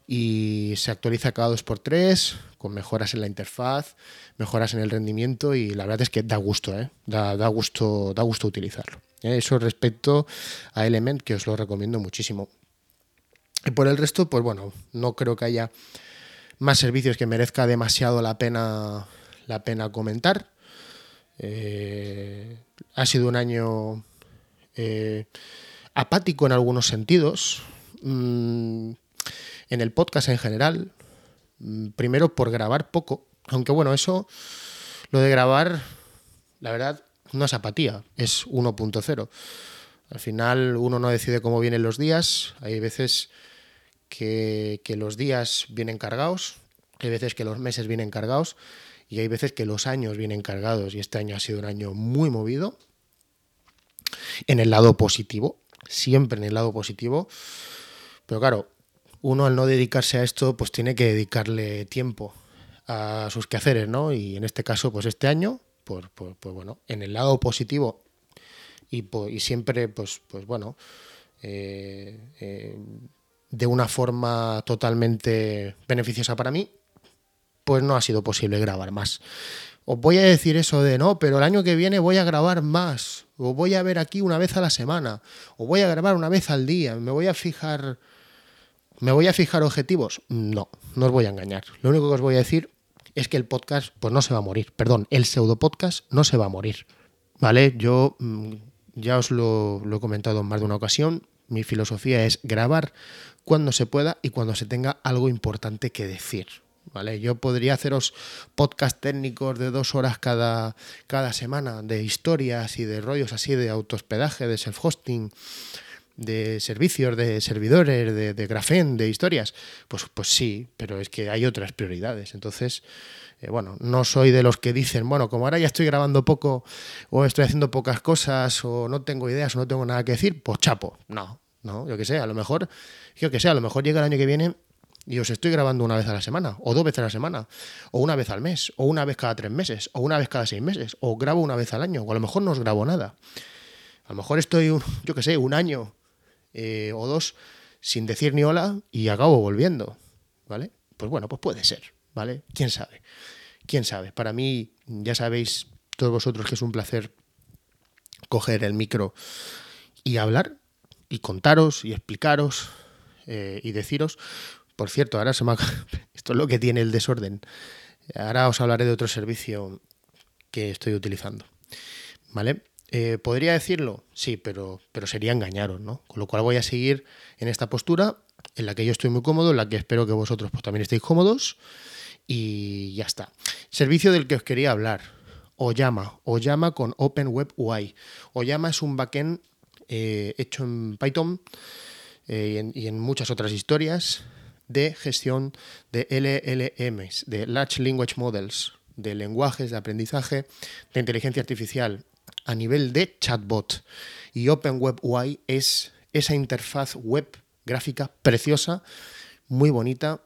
y se actualiza cada dos por tres con mejoras en la interfaz, mejoras en el rendimiento y la verdad es que da gusto, ¿eh? da, gusto, da gusto utilizarlo. ¿eh? Eso respecto a Element que os lo recomiendo muchísimo. Y por el resto, pues bueno, no creo que haya más servicios que merezca demasiado la pena, la pena comentar. Eh, ha sido un año apático en algunos sentidos. Mm, en el podcast en general. Mm, primero por grabar poco. Aunque bueno, eso, lo de grabar, la verdad, no es apatía, es 1.0. Al final uno no decide cómo vienen los días. Hay veces que, que los días vienen cargados, hay veces que los meses vienen cargados y hay veces que los años vienen cargados y este año ha sido un año muy movido en el lado positivo, siempre en el lado positivo, pero claro, uno al no dedicarse a esto pues tiene que dedicarle tiempo a sus quehaceres, ¿no? Y en este caso pues este año, pues, pues, bueno, en el lado positivo y, y siempre pues, pues bueno, eh, eh, de una forma totalmente beneficiosa para mí, pues no ha sido posible grabar más. Os voy a decir eso de no, pero el año que viene voy a grabar más, o voy a ver aquí una vez a la semana, o voy a grabar una vez al día, me voy a fijar me voy a fijar objetivos. No, no os voy a engañar. Lo único que os voy a decir es que el podcast pues no se va a morir, perdón, el pseudo podcast no se va a morir. ¿Vale? Yo mm, ya os lo, he comentado en más de una ocasión, mi filosofía es grabar cuando se pueda y cuando se tenga algo importante que decir. ¿vale? Yo podría haceros podcast técnicos de dos horas cada, cada semana de historias y de rollos así de autohospedaje, de self-hosting, de servicios, de servidores, de, de grafén, de historias? Pues, pues sí, pero es que hay otras prioridades. Entonces, eh, bueno, no soy de los que dicen, bueno, como ahora ya estoy grabando poco o estoy haciendo pocas cosas o no tengo ideas o no tengo nada que decir, pues chapo. No, no, yo que sé, a lo mejor, yo que sé, a lo mejor llega el año que viene y os estoy grabando una vez a la semana, o dos veces a la semana, o una vez al mes, o una vez cada tres meses, o una vez cada seis meses, o grabo una vez al año, o a lo mejor no os grabo nada. A lo mejor estoy, yo que sé, un año eh, o dos sin decir ni hola y acabo volviendo, ¿vale? Pues bueno, pues puede ser, ¿vale? ¿Quién sabe? ¿Quién sabe? Para mí, ya sabéis todos vosotros que es un placer coger el micro y hablar y contaros y explicaros eh, y deciros. Por cierto, ahora se me *laughs* esto es lo que tiene el desorden. Ahora os hablaré de otro servicio que estoy utilizando. ¿Vale? Eh, ¿Podría decirlo? Sí, pero, pero sería engañaros, ¿no? Con lo cual voy a seguir en esta postura en la que yo estoy muy cómodo, en la que espero que vosotros pues, también estéis cómodos y ya está. Servicio del que os quería hablar, Oyama, Oyama con Open Web UI. Oyama es un backend eh, hecho en Python eh, y, en, muchas otras historias de gestión de LLMs, de Large Language Models, de lenguajes de aprendizaje de inteligencia artificial a nivel de chatbot. Y Open Web UI es esa interfaz web gráfica preciosa, muy bonita,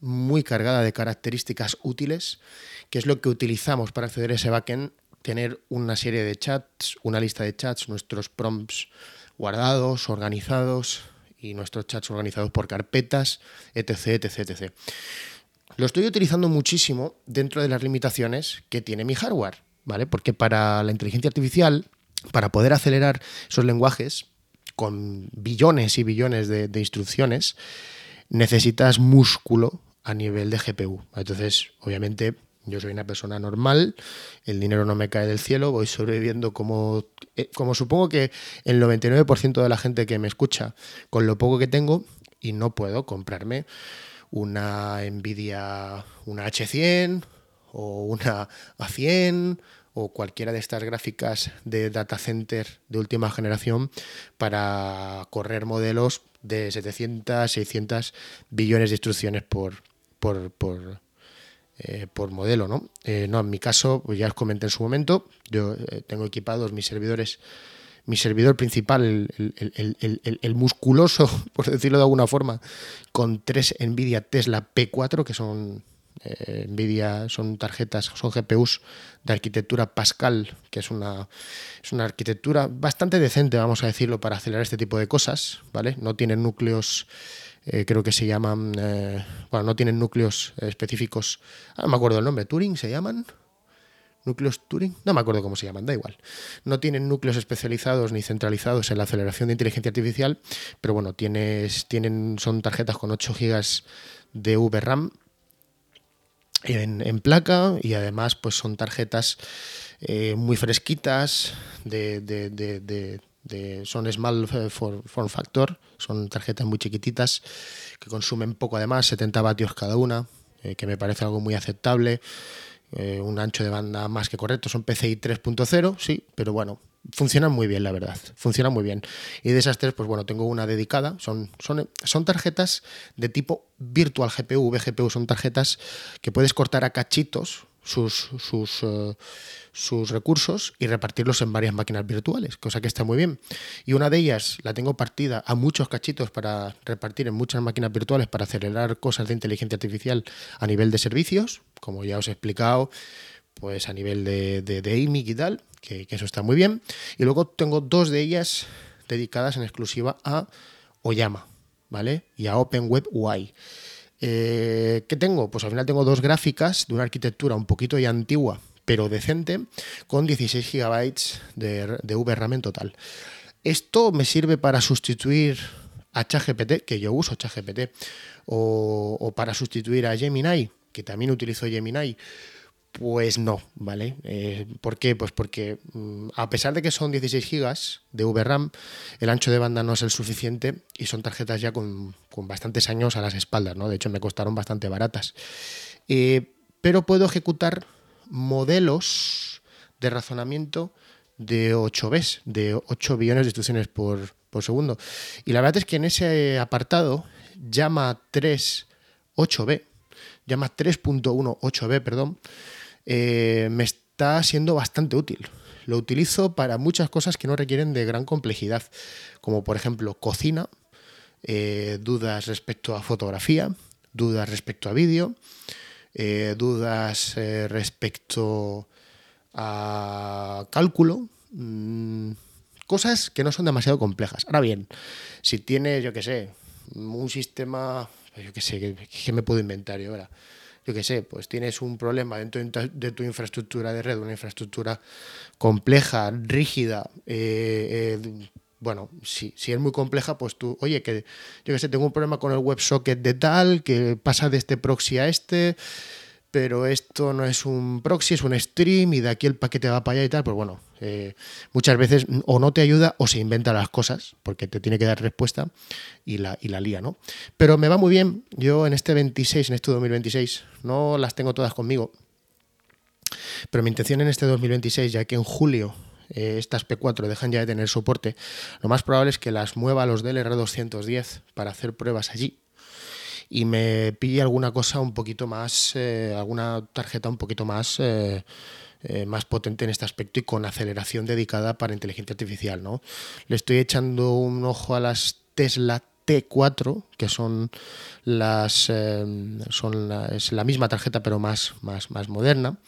muy cargada de características útiles, que es lo que utilizamos para acceder a ese backend, tener una serie de chats, una lista de chats, nuestros prompts guardados, organizados y nuestros chats organizados por carpetas, etc, etc, etc. Lo estoy utilizando muchísimo dentro de las limitaciones que tiene mi hardware. ¿Vale? Porque para la inteligencia artificial, para poder acelerar esos lenguajes con billones y billones de, instrucciones, necesitas músculo a nivel de GPU. Entonces, obviamente, yo soy una persona normal, el dinero no me cae del cielo, voy sobreviviendo como, eh, como supongo que el 99% de la gente que me escucha, con lo poco que tengo, y no puedo comprarme una Nvidia, una H100 o una A100 o cualquiera de estas gráficas de data center de última generación para correr modelos de 700, 600 billones de instrucciones por, por, por, eh, modelo. ¿no? Eh, no, en mi caso, pues ya os comenté en su momento, yo eh, tengo equipados mis servidores mi servidor principal, el, musculoso, *laughs* por decirlo de alguna forma, con tres NVIDIA Tesla P4, que son eh, Nvidia son tarjetas, son GPUs de arquitectura Pascal, que es una, es una arquitectura bastante decente, vamos a decirlo, para acelerar este tipo de cosas, ¿vale? No tienen núcleos, eh, creo que se llaman, eh, bueno, no tienen núcleos específicos, ah, no me acuerdo el nombre, Turing se llaman, núcleos Turing, no me acuerdo cómo se llaman, da igual. No tienen núcleos especializados ni centralizados en la aceleración de inteligencia artificial, pero bueno, tienes, tienen, son tarjetas con 8 GB de VRAM en, placa y además pues son tarjetas eh, muy fresquitas de, de, de, son small form factor, son tarjetas muy chiquititas que consumen poco además, 70 vatios cada una, eh, que me parece algo muy aceptable. Eh, un ancho de banda más que correcto, son PCI 3.0, sí, pero bueno, funcionan muy bien, la verdad, funcionan muy bien. Y de esas tres, pues bueno, tengo una dedicada, son, son, son tarjetas de tipo Virtual GPU, VGPU, son tarjetas que puedes cortar a cachitos sus, sus, eh, sus recursos y repartirlos en varias máquinas virtuales, cosa que está muy bien. Y una de ellas la tengo partida a muchos cachitos para repartir en muchas máquinas virtuales para acelerar cosas de inteligencia artificial a nivel de servicios, como ya os he explicado, pues a nivel de, de, IMIC y tal, que, eso está muy bien. Y luego tengo dos de ellas dedicadas en exclusiva a Oyama, ¿vale? Y a Open Web UI. Eh, ¿Qué tengo? Pues al final tengo dos gráficas de una arquitectura un poquito ya antigua, pero decente, con 16 GB de, de VRAM en total. Esto me sirve para sustituir a ChatGPT, que yo uso ChatGPT, o, o para sustituir a Gemini, que también utilizo Gemini. Pues no, ¿vale? Eh, ¿Por qué? Pues porque mm, a pesar de que son 16 GB de VRAM, el ancho de banda no es el suficiente y son tarjetas ya con, bastantes años a las espaldas, ¿no? De hecho, me costaron bastante baratas. Eh, pero puedo ejecutar modelos de razonamiento de 8 Bs, de 8 billones de instrucciones por, por segundo. Y la verdad es que en ese apartado, llama 3.8b, llama 3.18b, perdón, eh, me está siendo bastante útil. Lo utilizo para muchas cosas que no requieren de gran complejidad, como por ejemplo cocina, eh, dudas respecto a fotografía, dudas respecto a vídeo, eh, dudas respecto a cálculo, mm, cosas que no son demasiado complejas. Ahora bien, si tienes, yo qué sé, un sistema, yo qué sé, ¿qué, me puedo inventar yo ahora? Yo qué sé, pues tienes un problema dentro de tu infraestructura de red, una infraestructura compleja, rígida, eh, eh, bueno, si, si, es muy compleja, pues tú, oye, que yo qué sé, tengo un problema con el WebSocket de tal, que pasa de este proxy a este, pero esto no es un proxy, es un stream y de aquí el paquete va para allá y tal, pues bueno, eh, muchas veces o no te ayuda o se inventa las cosas porque te tiene que dar respuesta y la, y la lía, ¿no? Pero me va muy bien, yo en este 26, en este 2026, no las tengo todas conmigo, pero mi intención en este 2026, ya que en julio eh, estas P4 dejan ya de tener soporte, lo más probable es que las mueva a los DLR210 para hacer pruebas allí y me pille alguna cosa un poquito más, eh, alguna tarjeta un poquito más, eh, eh, más potente en este aspecto y con aceleración dedicada para inteligencia artificial. ¿no? Le estoy echando un ojo a las Tesla T4, que son las son la, es la misma tarjeta pero más, más, más moderna.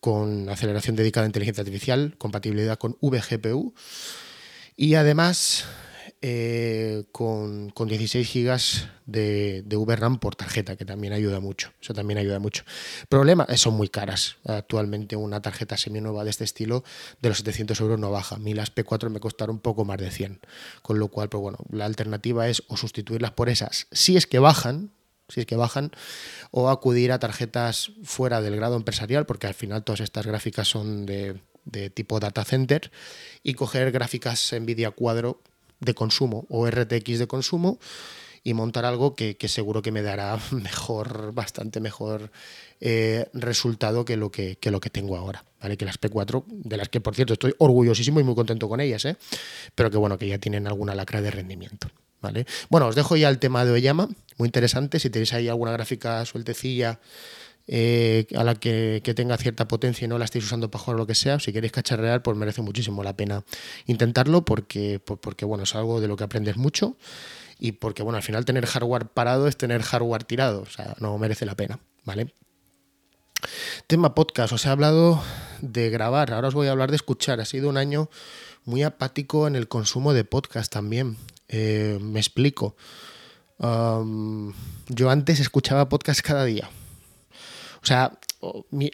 con aceleración dedicada a inteligencia artificial, compatibilidad con VGPU y además eh, con, con, 16 gigas de, de, VRAM por tarjeta, que también ayuda mucho. Eso también ayuda mucho. Problema, eh, son muy caras. Actualmente una tarjeta seminueva de este estilo de los 700 euros no baja. A mí las P4 me costaron un poco más de 100. Con lo cual, pues bueno, la alternativa es o sustituirlas por esas, si es que bajan, si es que bajan, o acudir a tarjetas fuera del grado empresarial, porque al final todas estas gráficas son de, de tipo data center, y coger gráficas Nvidia Cuadro de consumo o RTX de consumo y montar algo que, seguro que me dará *laughs* mejor, bastante mejor eh, resultado que lo que, lo que tengo ahora. ¿vale? Que las P4, de las que por cierto estoy orgullosísimo y muy contento con ellas, ¿eh? pero que bueno, que ya tienen alguna lacra de rendimiento. ¿vale? Bueno, os dejo ya el tema de Oyama, muy interesante. Si tenéis ahí alguna gráfica sueltecilla eh, a la que, tenga cierta potencia y no la estéis usando para jugar o lo que sea, si queréis cacharrear, pues merece muchísimo la pena intentarlo porque, porque bueno, es algo de lo que aprendes mucho y porque bueno, al final tener hardware parado es tener hardware tirado, o sea, no merece la pena, ¿vale? Tema podcast, os he hablado de grabar, ahora os voy a hablar de escuchar. Ha sido un año muy apático en el consumo de podcast también. Eh, me explico. yo antes escuchaba podcast cada día, o sea,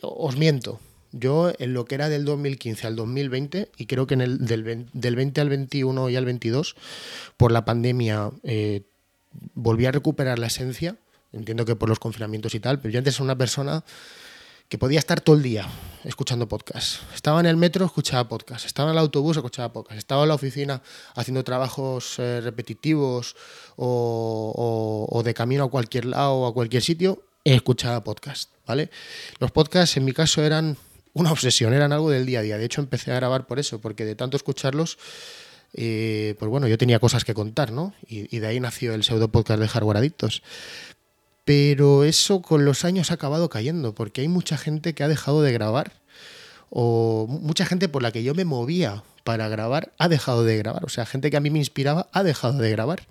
os miento. Yo en lo que era del 2015 al 2020, y creo que en el del, 20 al 21 y al 22, por la pandemia eh, volví a recuperar la esencia. Entiendo que por los confinamientos y tal, pero yo antes era una persona que podía estar todo el día escuchando podcast. Estaba en el metro, escuchaba podcast. Estaba en el autobús, escuchaba podcast. Estaba en la oficina haciendo trabajos eh, repetitivos o, o, de camino a cualquier lado o a cualquier sitio, escuchaba podcast, ¿vale? Los podcasts en mi caso eran una obsesión, eran algo del día a día. De hecho, empecé a grabar por eso, porque de tanto escucharlos, eh, pues bueno, yo tenía cosas que contar, ¿no? Y, de ahí nació el pseudo podcast de Hardware Adictos. Pero eso con los años ha acabado cayendo, porque hay mucha gente que ha dejado de grabar, o mucha gente por la que yo me movía para grabar ha dejado de grabar. O sea, gente que a mí me inspiraba ha dejado de grabar.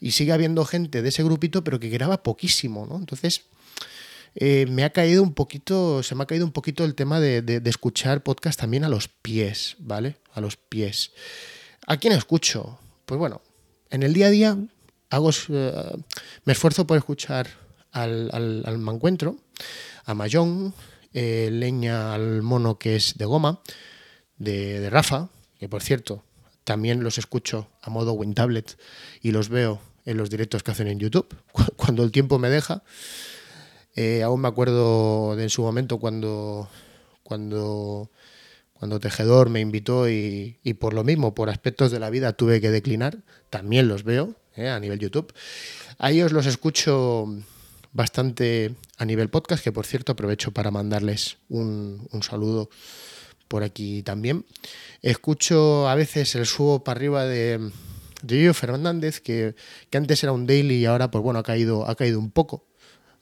Y sigue habiendo gente de ese grupito, pero que graba poquísimo, ¿no? Entonces, eh, me ha caído un poquito, se me ha caído un poquito el tema de, escuchar podcast también a los pies, ¿vale? A los pies. ¿A quién escucho? Pues bueno, en el día a día hago, eh, me esfuerzo por escuchar al, al, mancuentro, a Mayón, eh, leña al mono que es de goma, de, de Rafa, que por cierto, también los escucho a modo WinTablet y los veo en los directos que hacen en YouTube, *laughs* cuando el tiempo me deja. Eh, aún me acuerdo de en su momento cuando, cuando, cuando Tejedor me invitó y, por lo mismo, por aspectos de la vida, tuve que declinar. También los veo eh, a nivel YouTube. A ellos los escucho bastante a nivel podcast, que por cierto aprovecho para mandarles un, saludo por aquí también. Escucho a veces el subo para arriba de, de Fernández, que, que, antes era un daily y ahora, pues bueno, ha caído, ha caído un poco.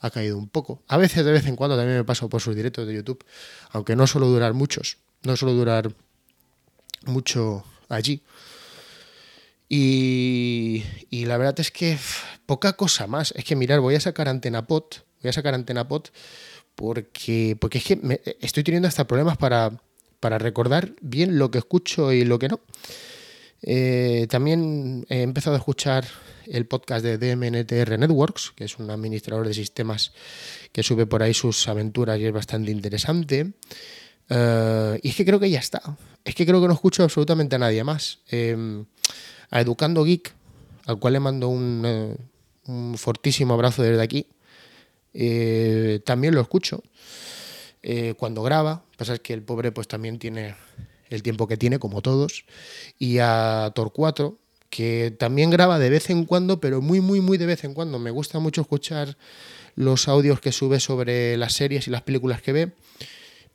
Ha caído un poco. A veces, de vez en cuando, también me paso por sus directos de YouTube, aunque no suelo durar muchos, no suelo durar mucho allí. Y, y, la verdad es que poca cosa más. Es que mirar, voy a sacar antena pot, voy a sacar antena pot porque, porque es que me, estoy teniendo hasta problemas para, para recordar bien lo que escucho y lo que no. Eh, también he empezado a escuchar el podcast de DMNTR Networks, que es un administrador de sistemas que sube por ahí sus aventuras y es bastante interesante. Uh, y es que creo que ya está. Es que creo que no escucho absolutamente a nadie más. Eh, a Educando Geek, al cual le mando un, fortísimo abrazo desde aquí. Eh, también lo escucho eh, cuando graba. Pasa es que el pobre pues también tiene el tiempo que tiene, como todos. Y a Torcuato, que también graba de vez en cuando, pero muy, muy, muy de vez en cuando. Me gusta mucho escuchar los audios que sube sobre las series y las películas que ve.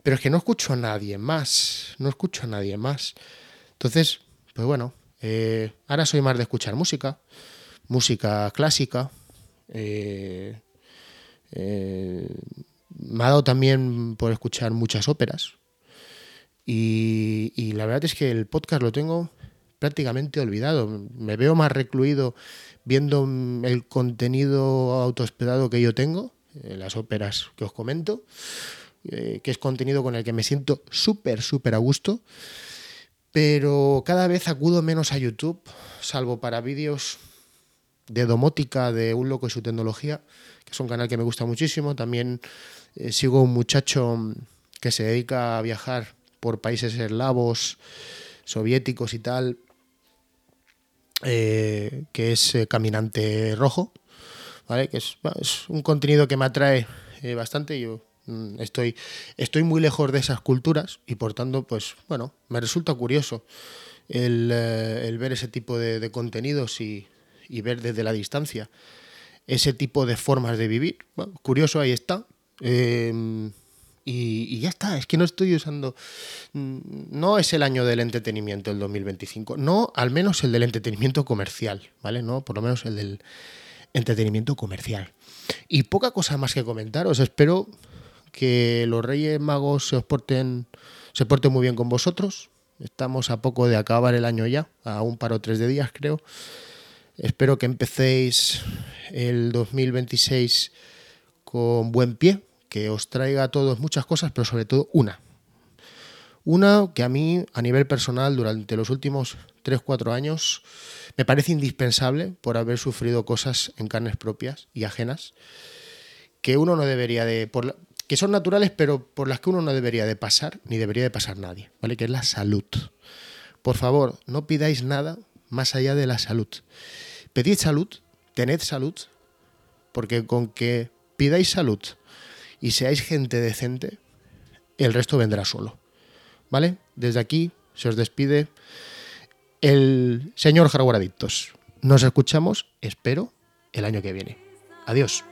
Pero es que no escucho a nadie más. No escucho a nadie más. Entonces, pues bueno, eh, ahora soy más de escuchar música. Música clásica. Eh, eh, me ha dado también por escuchar muchas óperas. Y, la verdad es que el podcast lo tengo prácticamente olvidado. Me veo más recluido viendo el contenido autohospedado que yo tengo, eh, las óperas que os comento, eh, que es contenido con el que me siento súper, súper a gusto. Pero cada vez acudo menos a YouTube, salvo para vídeos de domótica de un loco y su tecnología que es un canal que me gusta muchísimo. También eh, sigo un muchacho que se dedica a viajar por países eslavos, soviéticos y tal, eh, que es eh, Caminante Rojo, ¿vale? que es, un contenido que me atrae eh, bastante. Yo mm, estoy, estoy muy lejos de esas culturas y por tanto, pues bueno, me resulta curioso el, ver ese tipo de, contenidos y, ver desde la distancia ese tipo de formas de vivir. Curioso, ahí está. Y, y, ya está, es que no estoy usando... Mm, no es el año del entretenimiento el 2025, no al menos el del entretenimiento comercial, ¿vale? No, por lo menos el del entretenimiento comercial. Y poca cosa más que comentaros, espero que los Reyes Magos se os porten, se porten muy bien con vosotros. Estamos a poco de acabar el año ya, a un par o tres de días creo. Espero que empecéis el 2026 con buen pie, que os traiga a todos muchas cosas, pero sobre todo una. Una que a mí, a nivel personal, durante los últimos 3-4 años, me parece indispensable por haber sufrido cosas en carnes propias y ajenas, que uno no debería de... Que son naturales, pero por las que uno no debería de pasar, ni debería de pasar nadie, ¿vale? Que es la salud. Por favor, no pidáis nada más allá de la salud. Pedid salud, tened salud, porque con que pidáis salud y seáis gente decente, el resto vendrá solo. ¿Vale? Desde aquí se os despide el señor Jarguaradictos. Nos escuchamos, espero, el año que viene. Adiós.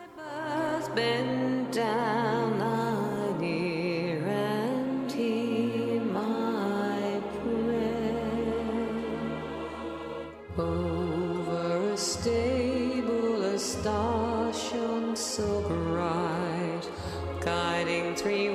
Three.